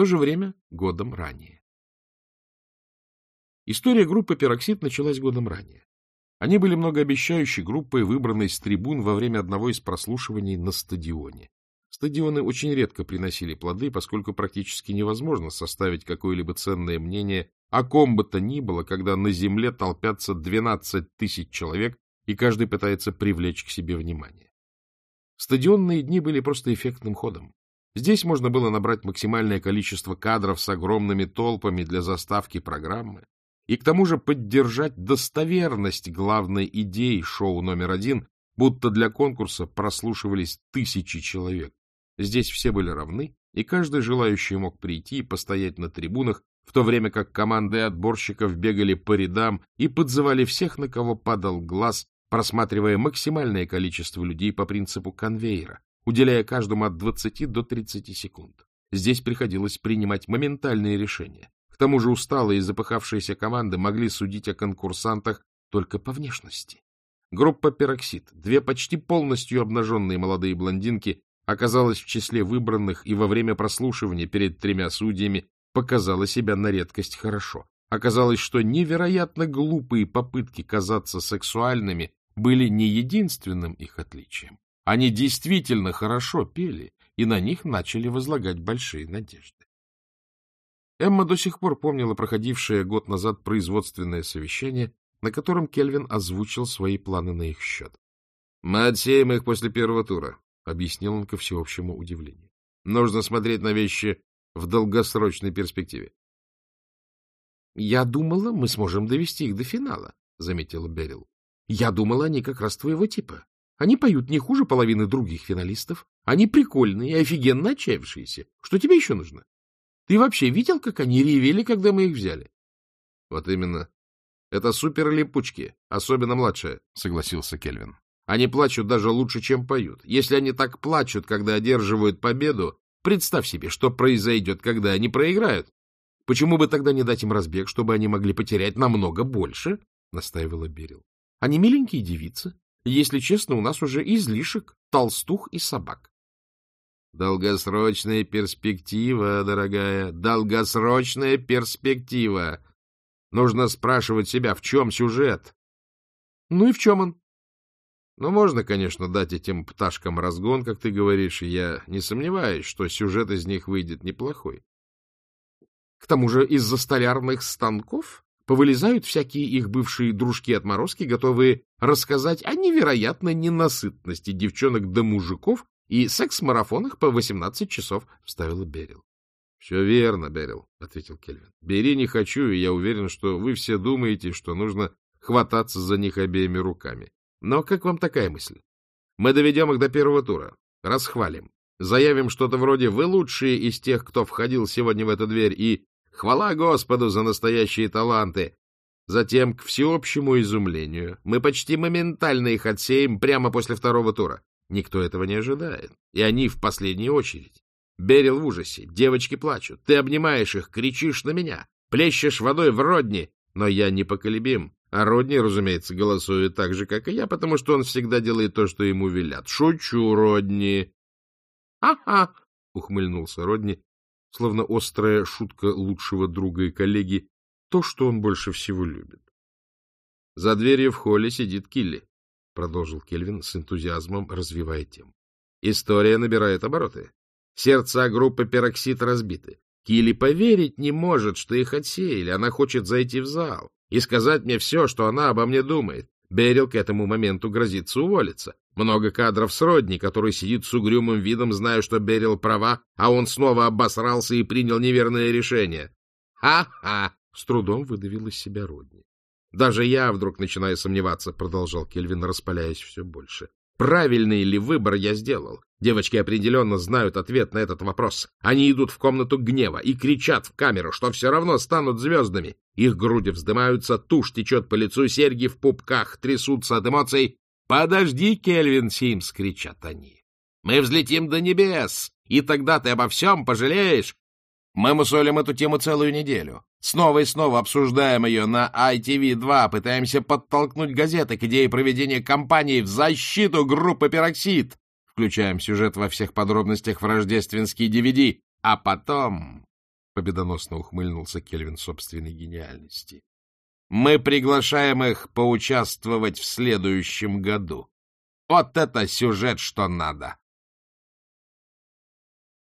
то же время годом ранее. История группы «Пероксид» началась годом ранее. Они были многообещающей группой, выбранной с трибун во время одного из прослушиваний на стадионе. Стадионы очень редко приносили плоды, поскольку практически невозможно составить какое-либо ценное мнение о ком бы то ни было, когда на земле толпятся 12 тысяч человек, и каждый пытается привлечь к себе внимание. Стадионные дни были просто эффектным ходом. Здесь можно было набрать максимальное количество кадров с огромными толпами для заставки программы, и к тому же поддержать достоверность главной идеи шоу номер один, будто для конкурса прослушивались тысячи человек. Здесь все были равны, и каждый желающий мог прийти и постоять на трибунах, в то время как команды отборщиков бегали по рядам и подзывали всех, на кого падал глаз, просматривая максимальное количество людей по принципу конвейера, уделяя каждому от 20 до 30 секунд. Здесь приходилось принимать моментальные решения тому же усталые и запыхавшиеся команды могли судить о конкурсантах только по внешности. Группа «Пероксид», две почти полностью обнаженные молодые блондинки, оказалась в числе выбранных и во время прослушивания перед тремя судьями показала себя на редкость хорошо. Оказалось, что невероятно глупые попытки казаться сексуальными были не единственным их отличием. Они действительно хорошо пели, и на них начали возлагать большие надежды. Эмма до сих пор помнила проходившее год назад производственное совещание, на котором Кельвин озвучил свои планы на их счет. — Мы отсеем их после первого тура, — объяснил он ко всеобщему удивлению. — Нужно смотреть на вещи в долгосрочной перспективе. — Я думала, мы сможем довести их до финала, — заметила Берил. — Я думала, они как раз твоего типа. Они поют не хуже половины других финалистов. Они прикольные и офигенно отчаявшиеся. Что тебе еще нужно? Ты вообще видел, как они ревели, когда мы их взяли? — Вот именно. Это суперлипучки, особенно младшие, — согласился Кельвин. Они плачут даже лучше, чем поют. Если они так плачут, когда одерживают победу, представь себе, что произойдет, когда они проиграют. Почему бы тогда не дать им разбег, чтобы они могли потерять намного больше? — настаивала Берил. — Они миленькие девицы. Если честно, у нас уже излишек, толстух и собак. Долгосрочная перспектива, дорогая, долгосрочная перспектива. Нужно спрашивать себя, в чем сюжет. Ну и в чем он? Ну, можно, конечно, дать этим пташкам разгон, как ты говоришь, и я не сомневаюсь, что сюжет из них выйдет неплохой. К тому же из-за столярных станков повылезают всякие их бывшие дружки-отморозки, готовые рассказать о невероятной ненасытности девчонок до мужиков и секс-марафонах по 18 часов, — вставила Берил. — Все верно, Берил, — ответил Кельвин. — Бери не хочу, и я уверен, что вы все думаете, что нужно хвататься за них обеими руками. Но как вам такая мысль? Мы доведем их до первого тура, расхвалим, заявим что-то вроде «Вы лучшие из тех, кто входил сегодня в эту дверь» и «Хвала Господу за настоящие таланты!» Затем, к всеобщему изумлению, мы почти моментально их отсеем прямо после второго тура. Никто этого не ожидает, и они в последнюю очередь. Берил в ужасе, девочки плачут, ты обнимаешь их, кричишь на меня, плещешь водой в Родни, но я непоколебим. А Родни, разумеется, голосует так же, как и я, потому что он всегда делает то, что ему велят. Шучу, Родни. «Ага!» — ухмыльнулся Родни, словно острая шутка лучшего друга и коллеги, то, что он больше всего любит. За дверью в холле сидит Килли. — продолжил Кельвин с энтузиазмом, развивая тему. История набирает обороты. Сердца группы пероксид разбиты. Килли поверить не может, что их отсеяли. Она хочет зайти в зал и сказать мне все, что она обо мне думает. Берил к этому моменту грозится уволиться. Много кадров с Родни, который сидит с угрюмым видом, зная, что Берил права, а он снова обосрался и принял неверное решение. «Ха-ха!» — с трудом выдавил из себя Родни. Даже я вдруг начинаю сомневаться, — продолжал Кельвин, распаляясь все больше. Правильный ли выбор я сделал? Девочки определенно знают ответ на этот вопрос. Они идут в комнату гнева и кричат в камеру, что все равно станут звездами. Их груди вздымаются, тушь течет по лицу, серьги в пупках трясутся от эмоций. «Подожди, Кельвин Симс!» — кричат они. «Мы взлетим до небес, и тогда ты обо всем пожалеешь!» Мы мусолим эту тему целую неделю. Снова и снова обсуждаем ее на ITV2, пытаемся подтолкнуть газеты к идее проведения кампании в защиту группы «Пероксид». Включаем сюжет во всех подробностях в рождественский DVD. А потом... победоносно ухмыльнулся Кельвин собственной гениальности. Мы приглашаем их поучаствовать в следующем году. Вот это сюжет, что надо!